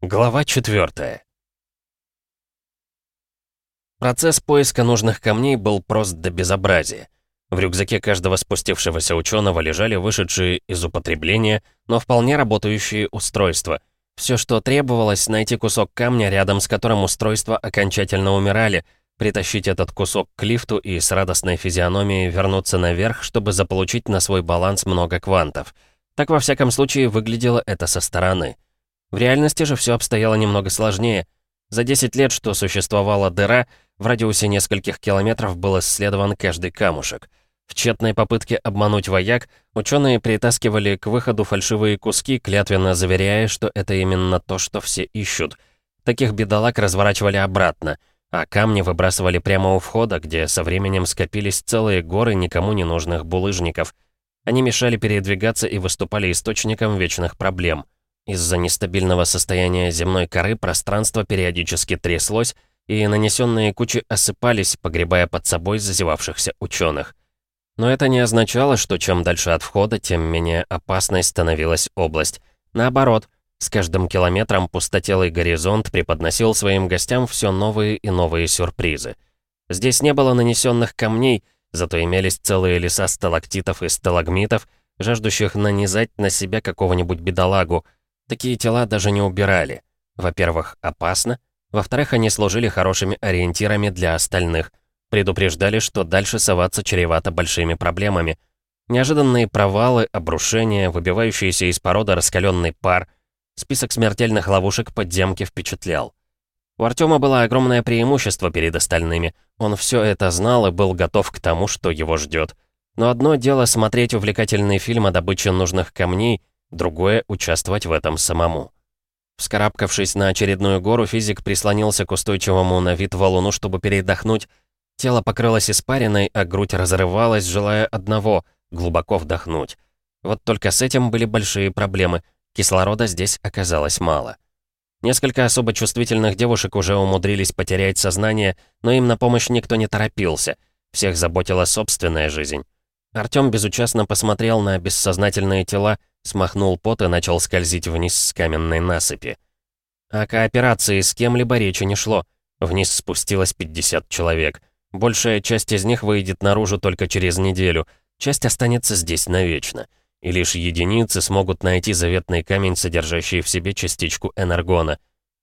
Глава 4 Процесс поиска нужных камней был прост до безобразия. В рюкзаке каждого спустившегося ученого лежали вышедшие из употребления, но вполне работающие устройства. Все, что требовалось, найти кусок камня, рядом с которым устройства окончательно умирали, притащить этот кусок к лифту и с радостной физиономией вернуться наверх, чтобы заполучить на свой баланс много квантов. Так, во всяком случае, выглядело это со стороны. В реальности же все обстояло немного сложнее. За 10 лет, что существовала дыра, в радиусе нескольких километров был исследован каждый камушек. В тщетной попытке обмануть вояк, ученые притаскивали к выходу фальшивые куски, клятвенно заверяя, что это именно то, что все ищут. Таких бедолаг разворачивали обратно, а камни выбрасывали прямо у входа, где со временем скопились целые горы никому не нужных булыжников. Они мешали передвигаться и выступали источником вечных проблем — из-за нестабильного состояния земной коры пространство периодически тряслось, и нанесенные кучи осыпались, погребая под собой зазевавшихся ученых. Но это не означало, что чем дальше от входа, тем менее опасной становилась область. Наоборот, с каждым километром пустотелый горизонт преподносил своим гостям все новые и новые сюрпризы. Здесь не было нанесенных камней, зато имелись целые леса сталактитов и сталагмитов, жаждущих нанизать на себя какого-нибудь бедолагу — Такие тела даже не убирали. Во-первых, опасно. Во-вторых, они служили хорошими ориентирами для остальных. Предупреждали, что дальше соваться чревато большими проблемами. Неожиданные провалы, обрушения, выбивающиеся из породы раскаленный пар. Список смертельных ловушек подземки впечатлял. У Артема было огромное преимущество перед остальными. Он все это знал и был готов к тому, что его ждет. Но одно дело смотреть увлекательный фильм о добыче нужных камней, другое — участвовать в этом самому. Вскарабкавшись на очередную гору, физик прислонился к устойчивому на вид валуну, чтобы передохнуть. Тело покрылось испариной, а грудь разрывалась, желая одного — глубоко вдохнуть. Вот только с этим были большие проблемы. Кислорода здесь оказалось мало. Несколько особо чувствительных девушек уже умудрились потерять сознание, но им на помощь никто не торопился. Всех заботила собственная жизнь. Артём безучастно посмотрел на бессознательные тела, смахнул пот и начал скользить вниз с каменной насыпи. О кооперации с кем-либо речи не шло. Вниз спустилось 50 человек. Большая часть из них выйдет наружу только через неделю, часть останется здесь навечно. И лишь единицы смогут найти заветный камень, содержащий в себе частичку энергона.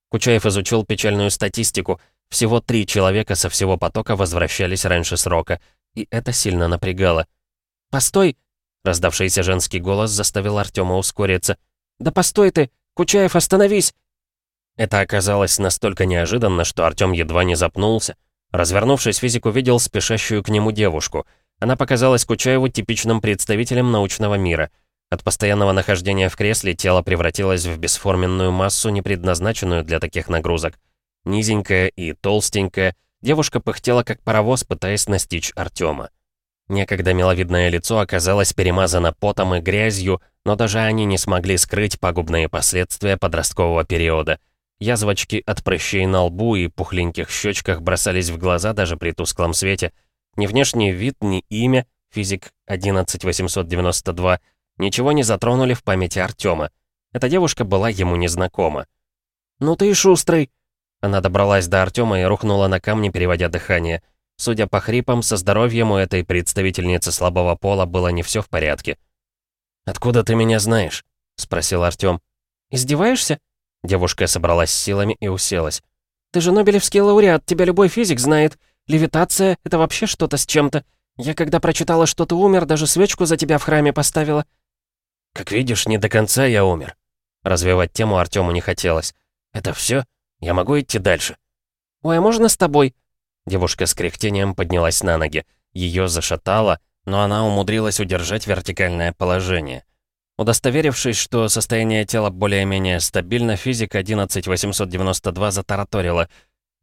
Кучаев изучил печальную статистику. Всего три человека со всего потока возвращались раньше срока, и это сильно напрягало. «Постой!» Раздавшийся женский голос заставил Артема ускориться. «Да постой ты! Кучаев, остановись!» Это оказалось настолько неожиданно, что Артём едва не запнулся. Развернувшись, физик увидел спешащую к нему девушку. Она показалась Кучаеву типичным представителем научного мира. От постоянного нахождения в кресле тело превратилось в бесформенную массу, не предназначенную для таких нагрузок. Низенькая и толстенькая, девушка пыхтела как паровоз, пытаясь настичь Артёма. Некогда миловидное лицо оказалось перемазано потом и грязью, но даже они не смогли скрыть пагубные последствия подросткового периода. Язвочки от прыщей на лбу и пухленьких щечках бросались в глаза даже при тусклом свете. Ни внешний вид, ни имя, физик 11892, ничего не затронули в памяти Артема. Эта девушка была ему незнакома. «Ну ты и шустрый!» Она добралась до Артема и рухнула на камни, переводя дыхание. Судя по хрипам, со здоровьем у этой представительницы слабого пола было не все в порядке. «Откуда ты меня знаешь?» — спросил Артём. «Издеваешься?» Девушка собралась силами и уселась. «Ты же Нобелевский лауреат, тебя любой физик знает. Левитация — это вообще что-то с чем-то. Я когда прочитала, что ты умер, даже свечку за тебя в храме поставила». «Как видишь, не до конца я умер». Развивать тему Артёму не хотелось. «Это все? Я могу идти дальше?» «Ой, а можно с тобой?» Девушка с кряхтением поднялась на ноги. Ее зашатало, но она умудрилась удержать вертикальное положение. Удостоверившись, что состояние тела более-менее стабильно, физик 11892 затараторила.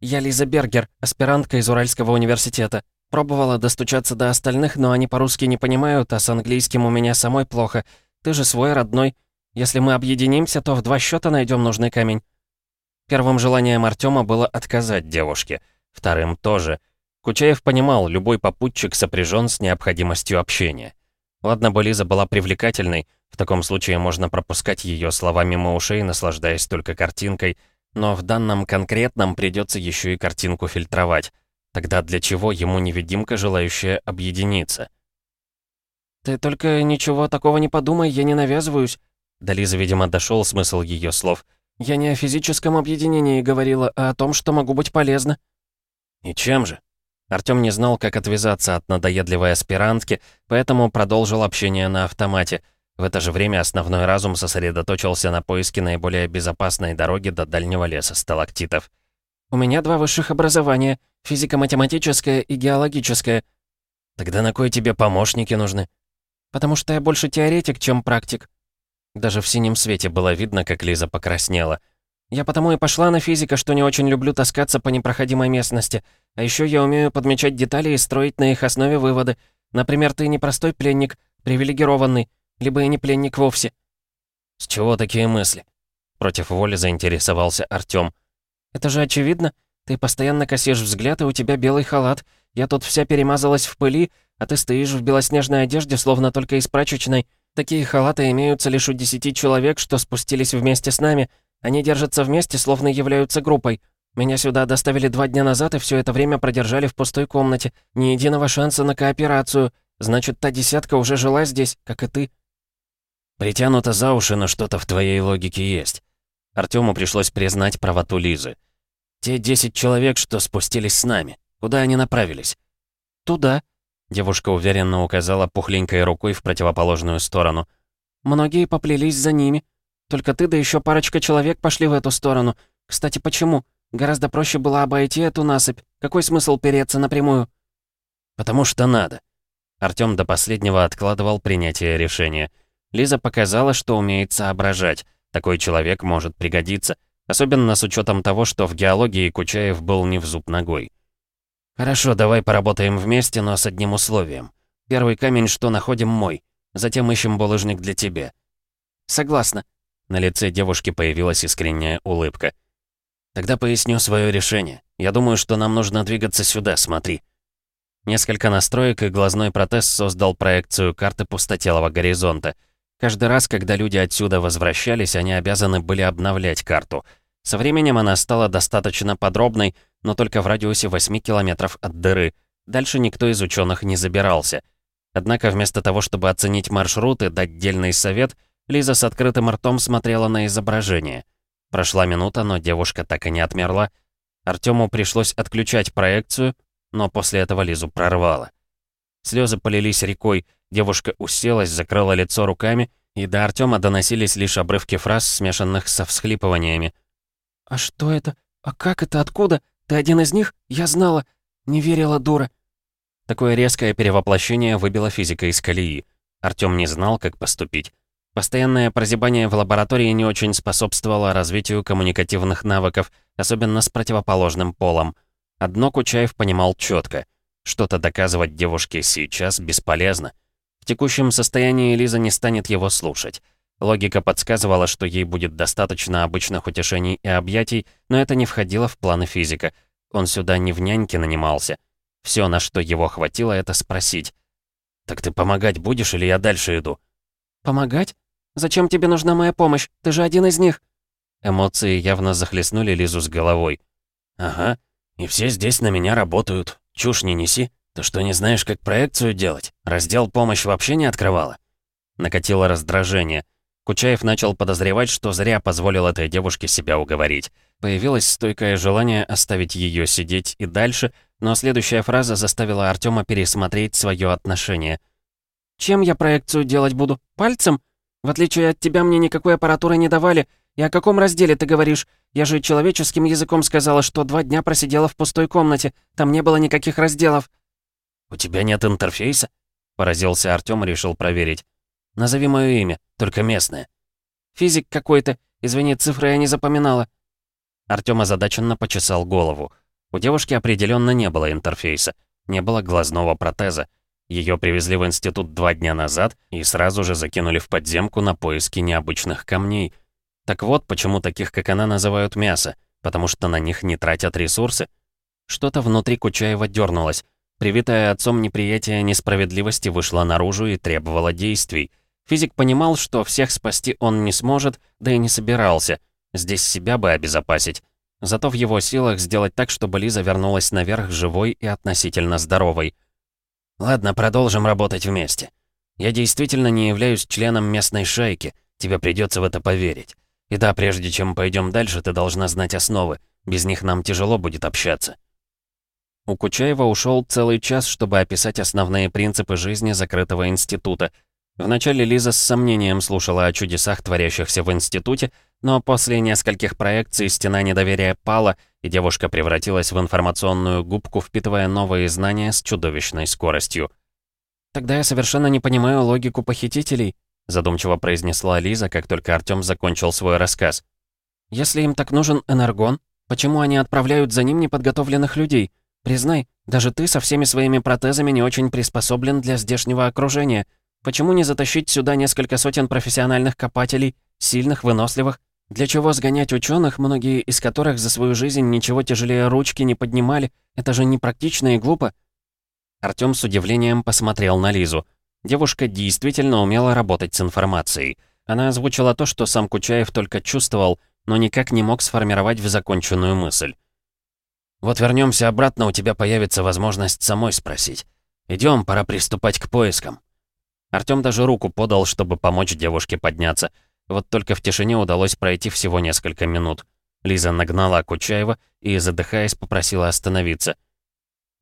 «Я Лиза Бергер, аспирантка из Уральского университета. Пробовала достучаться до остальных, но они по-русски не понимают, а с английским у меня самой плохо. Ты же свой родной. Если мы объединимся, то в два счета найдем нужный камень». Первым желанием Артема было отказать девушке — Вторым тоже. Кучаев понимал, любой попутчик сопряжен с необходимостью общения. Ладно бы Лиза была привлекательной, В таком случае можно пропускать ее слова мимо ушей, наслаждаясь только картинкой, но в данном конкретном придется еще и картинку фильтровать. Тогда для чего ему невидимка, желающая объединиться? «Ты только ничего такого не подумай, я не навязываюсь». До Лизы, видимо, дошел смысл ее слов. «Я не о физическом объединении говорила, а о том, что могу быть полезна». «И чем же?» Артём не знал, как отвязаться от надоедливой аспирантки, поэтому продолжил общение на автомате. В это же время основной разум сосредоточился на поиске наиболее безопасной дороги до дальнего леса сталактитов. «У меня два высших образования — физико-математическое и геологическое». «Тогда на кой тебе помощники нужны?» «Потому что я больше теоретик, чем практик». Даже в синем свете было видно, как Лиза покраснела — я потому и пошла на физика, что не очень люблю таскаться по непроходимой местности. А еще я умею подмечать детали и строить на их основе выводы. Например, ты не простой пленник, привилегированный, либо и не пленник вовсе». «С чего такие мысли?» Против воли заинтересовался Артём. «Это же очевидно. Ты постоянно косишь взгляд, и у тебя белый халат. Я тут вся перемазалась в пыли, а ты стоишь в белоснежной одежде, словно только из прачечной. Такие халаты имеются лишь у десяти человек, что спустились вместе с нами, они держатся вместе, словно являются группой. Меня сюда доставили два дня назад и все это время продержали в пустой комнате. Ни единого шанса на кооперацию. Значит, та десятка уже жила здесь, как и ты». «Притянуто за уши, но что-то в твоей логике есть». Артёму пришлось признать правоту Лизы. «Те десять человек, что спустились с нами, куда они направились?» «Туда», — девушка уверенно указала пухленькой рукой в противоположную сторону. «Многие поплелись за ними. Только ты да еще парочка человек пошли в эту сторону. Кстати, почему? Гораздо проще было обойти эту насыпь. Какой смысл переться напрямую?» «Потому что надо». Артём до последнего откладывал принятие решения. Лиза показала, что умеет соображать. Такой человек может пригодиться. Особенно с учетом того, что в геологии Кучаев был не в зуб ногой. «Хорошо, давай поработаем вместе, но с одним условием. Первый камень, что находим, мой. Затем ищем булыжник для тебя». «Согласна. На лице девушки появилась искренняя улыбка. «Тогда поясню свое решение. Я думаю, что нам нужно двигаться сюда, смотри». Несколько настроек и глазной протез создал проекцию карты пустотелого горизонта. Каждый раз, когда люди отсюда возвращались, они обязаны были обновлять карту. Со временем она стала достаточно подробной, но только в радиусе 8 километров от дыры. Дальше никто из ученых не забирался. Однако вместо того, чтобы оценить маршрут и дать дельный совет — Лиза с открытым ртом смотрела на изображение. Прошла минута, но девушка так и не отмерла. Артёму пришлось отключать проекцию, но после этого Лизу прорвало. Слезы полились рекой, девушка уселась, закрыла лицо руками, и до Артёма доносились лишь обрывки фраз, смешанных со всхлипываниями. «А что это? А как это? Откуда? Ты один из них? Я знала. Не верила, дура». Такое резкое перевоплощение выбило физика из колеи. Артём не знал, как поступить. Постоянное прозябание в лаборатории не очень способствовало развитию коммуникативных навыков, особенно с противоположным полом. Одно Кучаев понимал четко. Что-то доказывать девушке сейчас бесполезно. В текущем состоянии Лиза не станет его слушать. Логика подсказывала, что ей будет достаточно обычных утешений и объятий, но это не входило в планы физика. Он сюда не в няньке нанимался. Все, на что его хватило, это спросить. «Так ты помогать будешь или я дальше иду?» «Помогать? Зачем тебе нужна моя помощь? Ты же один из них!» Эмоции явно захлестнули Лизу с головой. «Ага, и все здесь на меня работают. Чушь не неси. Ты что, не знаешь, как проекцию делать? Раздел «Помощь» вообще не открывала?» Накатило раздражение. Кучаев начал подозревать, что зря позволил этой девушке себя уговорить. Появилось стойкое желание оставить ее сидеть и дальше, но следующая фраза заставила Артема пересмотреть свое отношение. «Чем я проекцию делать буду? Пальцем? В отличие от тебя, мне никакой аппаратуры не давали. И о каком разделе ты говоришь? Я же человеческим языком сказала, что два дня просидела в пустой комнате. Там не было никаких разделов». «У тебя нет интерфейса?» Поразился Артём и решил проверить. «Назови моё имя, только местное». «Физик какой-то. Извини, цифры я не запоминала». Артём озадаченно почесал голову. У девушки определенно не было интерфейса. Не было глазного протеза. Ее привезли в институт два дня назад и сразу же закинули в подземку на поиски необычных камней. Так вот, почему таких, как она, называют мясо, потому что на них не тратят ресурсы. Что-то внутри Кучаева дернулось. Привитое отцом неприятие несправедливости вышло наружу и требовало действий. Физик понимал, что всех спасти он не сможет, да и не собирался. Здесь себя бы обезопасить. Зато в его силах сделать так, чтобы Лиза вернулась наверх живой и относительно здоровой. «Ладно, продолжим работать вместе. Я действительно не являюсь членом местной шайки, тебе придется в это поверить. И да, прежде чем пойдем дальше, ты должна знать основы. Без них нам тяжело будет общаться». У Кучаева ушел целый час, чтобы описать основные принципы жизни закрытого института. Вначале Лиза с сомнением слушала о чудесах, творящихся в институте, но после нескольких проекций стена недоверия пала, и девушка превратилась в информационную губку, впитывая новые знания с чудовищной скоростью. «Тогда я совершенно не понимаю логику похитителей», задумчиво произнесла Лиза, как только Артём закончил свой рассказ. «Если им так нужен энергон, почему они отправляют за ним неподготовленных людей?» Признай, даже ты со всеми своими протезами не очень приспособлен для здешнего окружения. Почему не затащить сюда несколько сотен профессиональных копателей, сильных, выносливых? Для чего сгонять ученых, многие из которых за свою жизнь ничего тяжелее ручки не поднимали? Это же непрактично и глупо. Артём с удивлением посмотрел на Лизу. Девушка действительно умела работать с информацией. Она озвучила то, что сам Кучаев только чувствовал, но никак не мог сформировать в законченную мысль. Вот вернемся обратно, у тебя появится возможность самой спросить. Идем, пора приступать к поискам. Артём даже руку подал, чтобы помочь девушке подняться. Вот только в тишине удалось пройти всего несколько минут. Лиза нагнала Кучаева и, задыхаясь, попросила остановиться.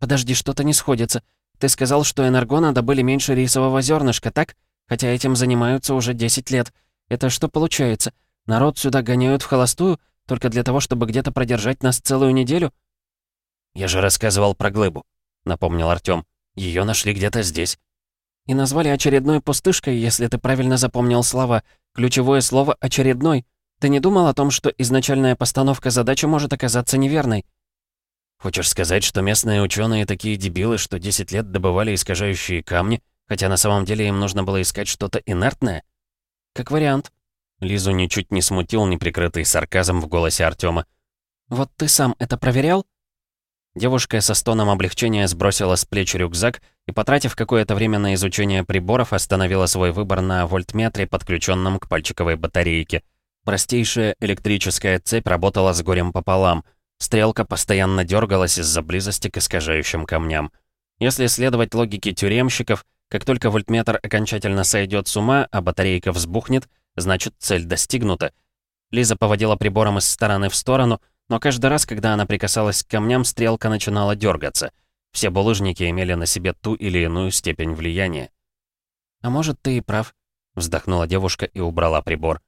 «Подожди, что-то не сходится. Ты сказал, что энергона добыли меньше рисового зернышка, так? Хотя этим занимаются уже 10 лет. Это что получается? Народ сюда гоняют в холостую, только для того, чтобы где-то продержать нас целую неделю?» «Я же рассказывал про глыбу», — напомнил Артём. Ее нашли где-то здесь». «И назвали очередной пустышкой, если ты правильно запомнил слова. Ключевое слово «очередной». Ты не думал о том, что изначальная постановка задачи может оказаться неверной?» «Хочешь сказать, что местные ученые такие дебилы, что 10 лет добывали искажающие камни, хотя на самом деле им нужно было искать что-то инертное?» «Как вариант». Лизу ничуть не смутил неприкрытый сарказм в голосе Артёма. «Вот ты сам это проверял?» Девушка со стоном облегчения сбросила с плеч рюкзак и, потратив какое-то время на изучение приборов, остановила свой выбор на вольтметре, подключенном к пальчиковой батарейке. Простейшая электрическая цепь работала с горем пополам. Стрелка постоянно дергалась из-за близости к искажающим камням. Если следовать логике тюремщиков, как только вольтметр окончательно сойдет с ума, а батарейка взбухнет, значит цель достигнута. Лиза поводила прибором из стороны в сторону, но каждый раз, когда она прикасалась к камням, стрелка начинала дергаться. Все булыжники имели на себе ту или иную степень влияния. «А может, ты и прав», — вздохнула девушка и убрала прибор.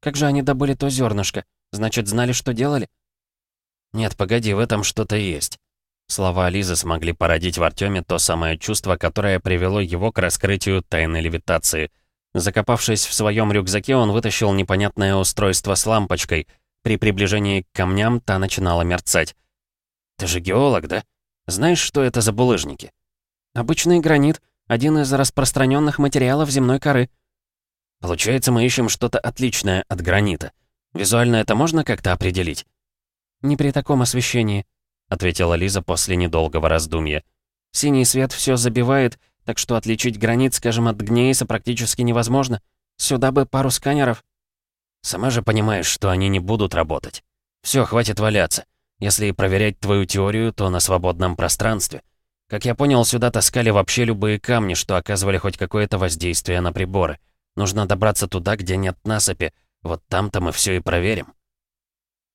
«Как же они добыли то зернышко? Значит, знали, что делали?» «Нет, погоди, в этом что-то есть». Слова Лизы смогли породить в Артеме то самое чувство, которое привело его к раскрытию тайны левитации. Закопавшись в своем рюкзаке, он вытащил непонятное устройство с лампочкой — при приближении к камням та начинала мерцать. «Ты же геолог, да? Знаешь, что это за булыжники?» «Обычный гранит, один из распространенных материалов земной коры». «Получается, мы ищем что-то отличное от гранита. Визуально это можно как-то определить?» «Не при таком освещении», — ответила Лиза после недолгого раздумья. «Синий свет все забивает, так что отличить гранит, скажем, от гнейса практически невозможно. Сюда бы пару сканеров». Сама же понимаешь, что они не будут работать. Все, хватит валяться. Если проверять твою теорию, то на свободном пространстве. Как я понял, сюда таскали вообще любые камни, что оказывали хоть какое-то воздействие на приборы. Нужно добраться туда, где нет насыпи. Вот там-то мы все и проверим.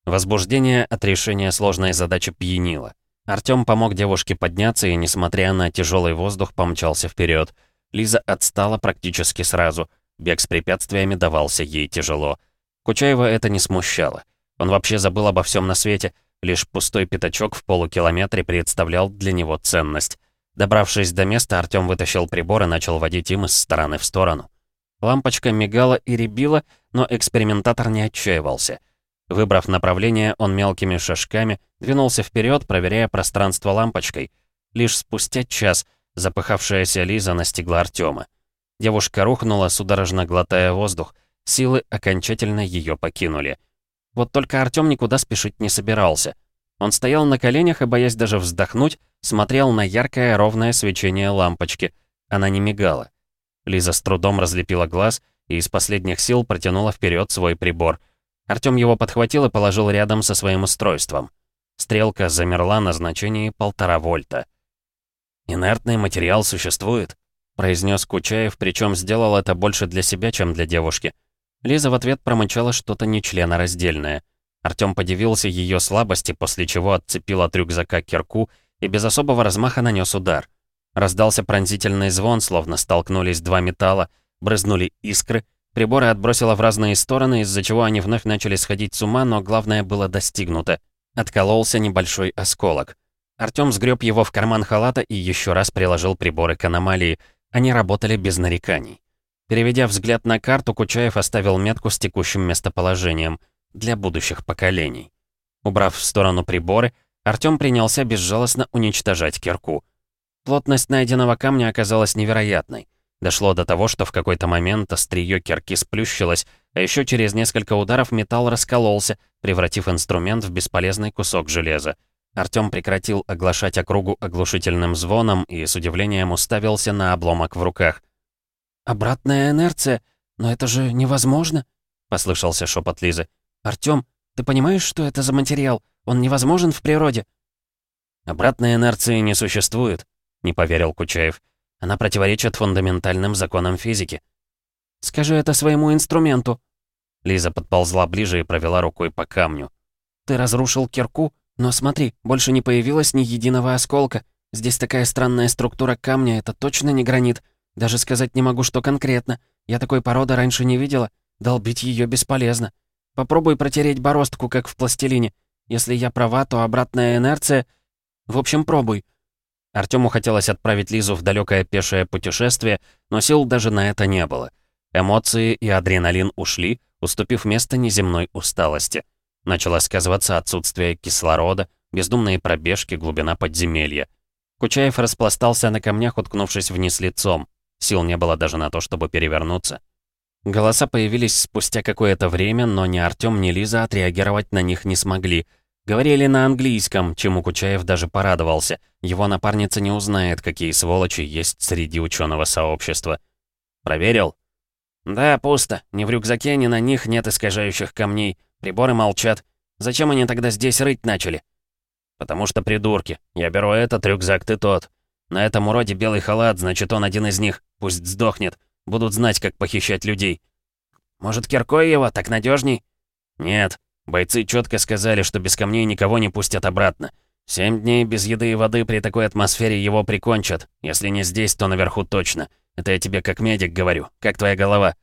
Возбуждение от решения сложной задачи пьянило. Артём помог девушке подняться и, несмотря на тяжелый воздух, помчался вперед. Лиза отстала практически сразу. Бег с препятствиями давался ей тяжело. Кучаева это не смущало. Он вообще забыл обо всем на свете, лишь пустой пятачок в полукилометре представлял для него ценность. Добравшись до места, Артём вытащил прибор и начал водить им из стороны в сторону. Лампочка мигала и рябила, но экспериментатор не отчаивался. Выбрав направление, он мелкими шажками двинулся вперед, проверяя пространство лампочкой. Лишь спустя час запыхавшаяся Лиза настигла Артёма. Девушка рухнула, судорожно глотая воздух — Силы окончательно ее покинули. Вот только Артём никуда спешить не собирался. Он стоял на коленях и, боясь даже вздохнуть, смотрел на яркое ровное свечение лампочки. Она не мигала. Лиза с трудом разлепила глаз и из последних сил протянула вперед свой прибор. Артём его подхватил и положил рядом со своим устройством. Стрелка замерла на значении полтора вольта. «Инертный материал существует», — произнес Кучаев, причем сделал это больше для себя, чем для девушки. Лиза в ответ промычала что-то нечленораздельное. Артём подивился ее слабости, после чего отцепил от рюкзака кирку и без особого размаха нанес удар. Раздался пронзительный звон, словно столкнулись два металла, брызнули искры, приборы отбросило в разные стороны, из-за чего они вновь начали сходить с ума, но главное было достигнуто. Откололся небольшой осколок. Артём сгреб его в карман халата и еще раз приложил приборы к аномалии. Они работали без нареканий. Переведя взгляд на карту, Кучаев оставил метку с текущим местоположением для будущих поколений. Убрав в сторону приборы, Артём принялся безжалостно уничтожать кирку. Плотность найденного камня оказалась невероятной. Дошло до того, что в какой-то момент острие кирки сплющилось, а еще через несколько ударов металл раскололся, превратив инструмент в бесполезный кусок железа. Артём прекратил оглашать округу оглушительным звоном и с удивлением уставился на обломок в руках. «Обратная инерция? Но это же невозможно!» — послышался шепот Лизы. «Артём, ты понимаешь, что это за материал? Он невозможен в природе». «Обратной инерции не существует», — не поверил Кучаев. «Она противоречит фундаментальным законам физики». «Скажи это своему инструменту». Лиза подползла ближе и провела рукой по камню. «Ты разрушил кирку, но смотри, больше не появилось ни единого осколка. Здесь такая странная структура камня, это точно не гранит. Даже сказать не могу, что конкретно. Я такой породы раньше не видела. Долбить ее бесполезно. Попробуй протереть бороздку, как в пластилине. Если я права, то обратная инерция... В общем, пробуй. Артему хотелось отправить Лизу в далекое пешее путешествие, но сил даже на это не было. Эмоции и адреналин ушли, уступив место неземной усталости. Начало сказываться отсутствие кислорода, бездумные пробежки, глубина подземелья. Кучаев распластался на камнях, уткнувшись вниз лицом. Сил не было даже на то, чтобы перевернуться. Голоса появились спустя какое-то время, но ни Артём, ни Лиза отреагировать на них не смогли — Говорили на английском, чему Кучаев даже порадовался. Его напарница не узнает, какие сволочи есть среди ученого сообщества. «Проверил?» «Да, пусто. Ни в рюкзаке, ни на них нет искажающих камней. Приборы молчат. Зачем они тогда здесь рыть начали?» «Потому что придурки. Я беру этот рюкзак, ты тот. На этом уроде белый халат, значит, он один из них. Пусть сдохнет. Будут знать, как похищать людей». «Может, киркой его? Так надежней? «Нет. Бойцы четко сказали, что без камней никого не пустят обратно. Семь дней без еды и воды при такой атмосфере его прикончат. Если не здесь, то наверху точно. Это я тебе как медик говорю. Как твоя голова?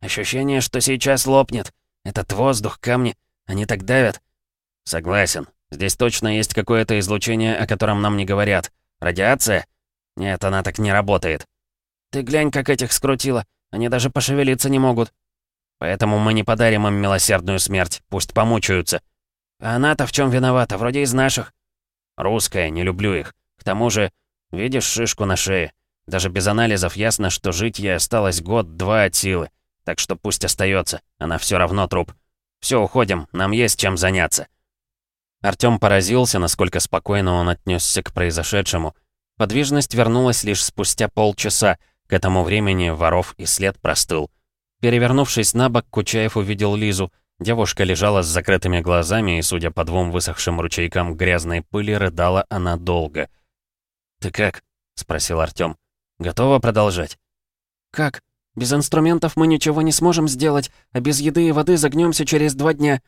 Ощущение, что сейчас лопнет. Этот воздух, камни, они так давят. Согласен. Здесь точно есть какое-то излучение, о котором нам не говорят. Радиация? Нет, она так не работает. Ты глянь, как этих скрутило. Они даже пошевелиться не могут. Поэтому мы не подарим им милосердную смерть, пусть помучаются. А она-то в чем виновата, вроде из наших. Русская, не люблю их. К тому же, видишь шишку на шее. Даже без анализов ясно, что жить ей осталось год-два от силы. Так что пусть остается, она все равно труп. Все, уходим, нам есть чем заняться. Артём поразился, насколько спокойно он отнесся к произошедшему. Подвижность вернулась лишь спустя полчаса. К этому времени воров и след простыл. Перевернувшись на бок, Кучаев увидел Лизу. Девушка лежала с закрытыми глазами, и, судя по двум высохшим ручейкам грязной пыли, рыдала она долго. «Ты как?» — спросил Артём. «Готова продолжать?» «Как? Без инструментов мы ничего не сможем сделать, а без еды и воды загнемся через два дня».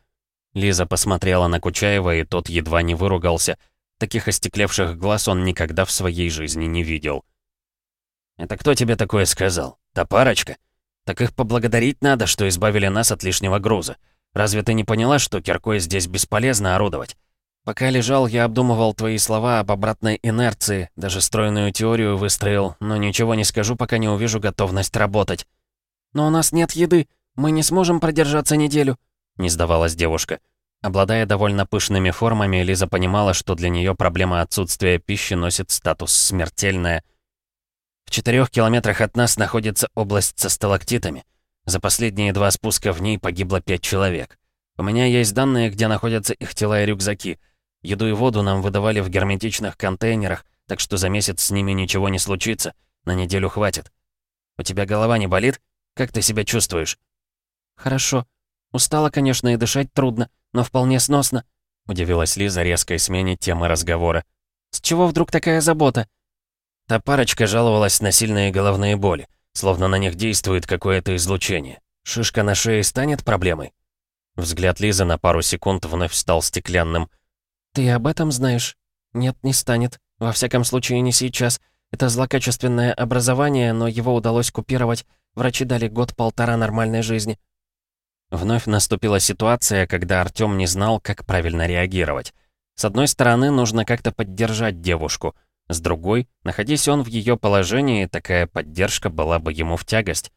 Лиза посмотрела на Кучаева, и тот едва не выругался. Таких остеклевших глаз он никогда в своей жизни не видел. «Это кто тебе такое сказал? Та парочка?» Так их поблагодарить надо, что избавили нас от лишнего груза. Разве ты не поняла, что киркой здесь бесполезно орудовать? Пока лежал, я обдумывал твои слова об обратной инерции, даже стройную теорию выстроил, но ничего не скажу, пока не увижу готовность работать. «Но у нас нет еды, мы не сможем продержаться неделю», — не сдавалась девушка. Обладая довольно пышными формами, Лиза понимала, что для нее проблема отсутствия пищи носит статус «смертельная», в четырех километрах от нас находится область со сталактитами. За последние два спуска в ней погибло пять человек. У меня есть данные, где находятся их тела и рюкзаки. Еду и воду нам выдавали в герметичных контейнерах, так что за месяц с ними ничего не случится. На неделю хватит. У тебя голова не болит? Как ты себя чувствуешь?» «Хорошо. Устала, конечно, и дышать трудно, но вполне сносно», — удивилась Лиза резкой смене темы разговора. «С чего вдруг такая забота?» Та парочка жаловалась на сильные головные боли, словно на них действует какое-то излучение. Шишка на шее станет проблемой? Взгляд Лизы на пару секунд вновь стал стеклянным. «Ты об этом знаешь?» «Нет, не станет. Во всяком случае, не сейчас. Это злокачественное образование, но его удалось купировать. Врачи дали год-полтора нормальной жизни». Вновь наступила ситуация, когда Артём не знал, как правильно реагировать. С одной стороны, нужно как-то поддержать девушку. С другой, находясь он в её положении, такая поддержка была бы ему в тягость.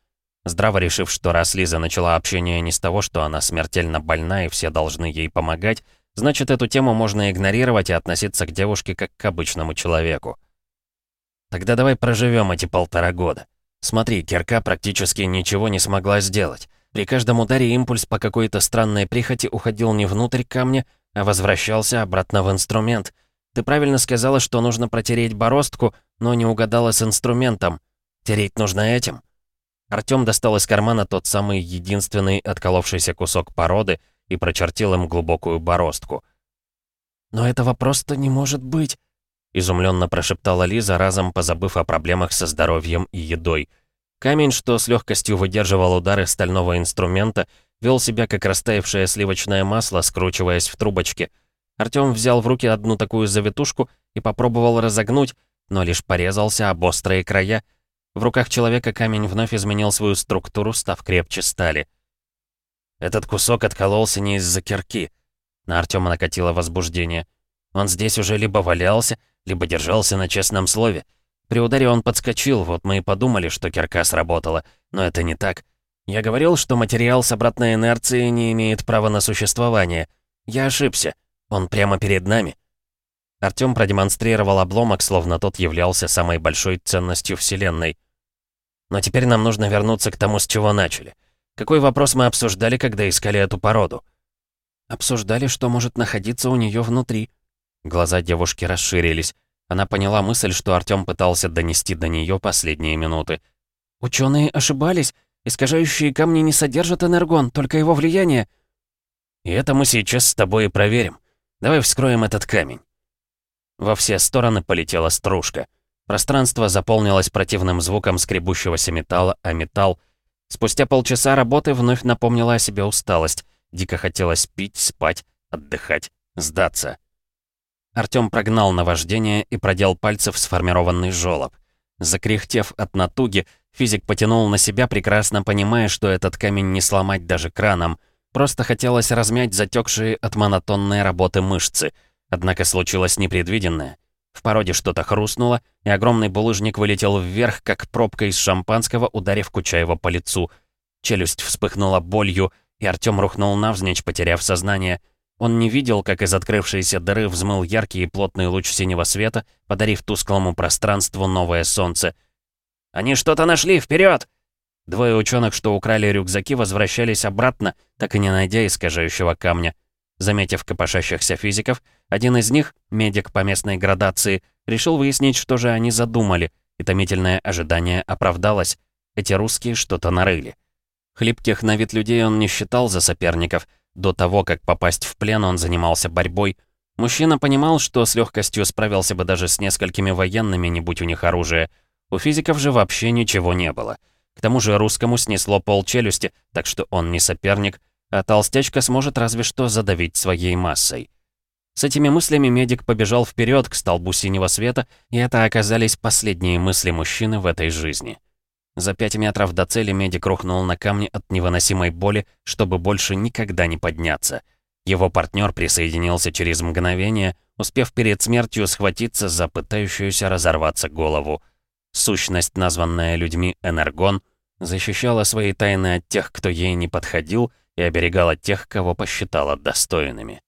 Здраво решив, что раз Лиза начала общение не с того, что она смертельно больна и все должны ей помогать, значит, эту тему можно игнорировать и относиться к девушке как к обычному человеку. Тогда давай проживем эти полтора года. Смотри, кирка практически ничего не смогла сделать. При каждом ударе импульс по какой-то странной прихоти уходил не внутрь камня, а возвращался обратно в инструмент. Ты правильно сказала, что нужно протереть бороздку, но не угадала с инструментом. Тереть нужно этим. Артём достал из кармана тот самый единственный отколовшийся кусок породы и прочертил им глубокую бороздку. «Но этого просто не может быть!» Изумленно прошептала Лиза, разом позабыв о проблемах со здоровьем и едой. Камень, что с легкостью выдерживал удары стального инструмента, вел себя как растаявшее сливочное масло, скручиваясь в трубочке. Артём взял в руки одну такую завитушку и попробовал разогнуть, но лишь порезался об острые края. В руках человека камень вновь изменил свою структуру, став крепче стали. Этот кусок откололся не из-за кирки. На Артёма накатило возбуждение. Он здесь уже либо валялся, либо держался на честном слове. При ударе он подскочил, вот мы и подумали, что кирка сработала. Но это не так. Я говорил, что материал с обратной инерцией не имеет права на существование. Я ошибся. Он прямо перед нами. Артём продемонстрировал обломок, словно тот являлся самой большой ценностью Вселенной. Но теперь нам нужно вернуться к тому, с чего начали. Какой вопрос мы обсуждали, когда искали эту породу? Обсуждали, что может находиться у нее внутри. Глаза девушки расширились. Она поняла мысль, что Артём пытался донести до неё последние минуты. «Ученые ошибались. Искажающие камни не содержат энергон, только его влияние». «И это мы сейчас с тобой и проверим. Давай вскроем этот камень». Во все стороны полетела стружка. Пространство заполнилось противным звуком скребущегося металла, а металл... Спустя полчаса работы вновь напомнила о себе усталость. Дико хотелось пить, спать, отдыхать, сдаться. Артём прогнал наваждение и продел пальцев сформированный жёлоб. Закряхтев от натуги, физик потянул на себя, прекрасно понимая, что этот камень не сломать даже краном. Просто хотелось размять затекшие от монотонной работы мышцы. Однако случилось непредвиденное. В породе что-то хрустнуло, и огромный булыжник вылетел вверх, как пробка из шампанского, ударив Кучаева по лицу. Челюсть вспыхнула болью, и Артём рухнул навзничь, потеряв сознание — он не видел, как из открывшейся дыры взмыл яркий и плотный луч синего света, подарив тусклому пространству новое солнце. «Они что-то нашли! Вперед! Двое ученых, что украли рюкзаки, возвращались обратно, так и не найдя искажающего камня. Заметив копошащихся физиков, один из них, медик по местной градации, решил выяснить, что же они задумали, и томительное ожидание оправдалось. Эти русские что-то нарыли. Хлипких на вид людей он не считал за соперников — до того, как попасть в плен, он занимался борьбой. Мужчина понимал, что с легкостью справился бы даже с несколькими военными, не будь у них оружия. У физиков же вообще ничего не было. К тому же русскому снесло пол челюсти, так что он не соперник, а толстячка сможет разве что задавить своей массой. С этими мыслями медик побежал вперед к столбу синего света, и это оказались последние мысли мужчины в этой жизни. За пять метров до цели медик рухнул на камни от невыносимой боли, чтобы больше никогда не подняться. Его партнер присоединился через мгновение, успев перед смертью схватиться за пытающуюся разорваться голову. Сущность, названная людьми Энергон, защищала свои тайны от тех, кто ей не подходил, и оберегала тех, кого посчитала достойными.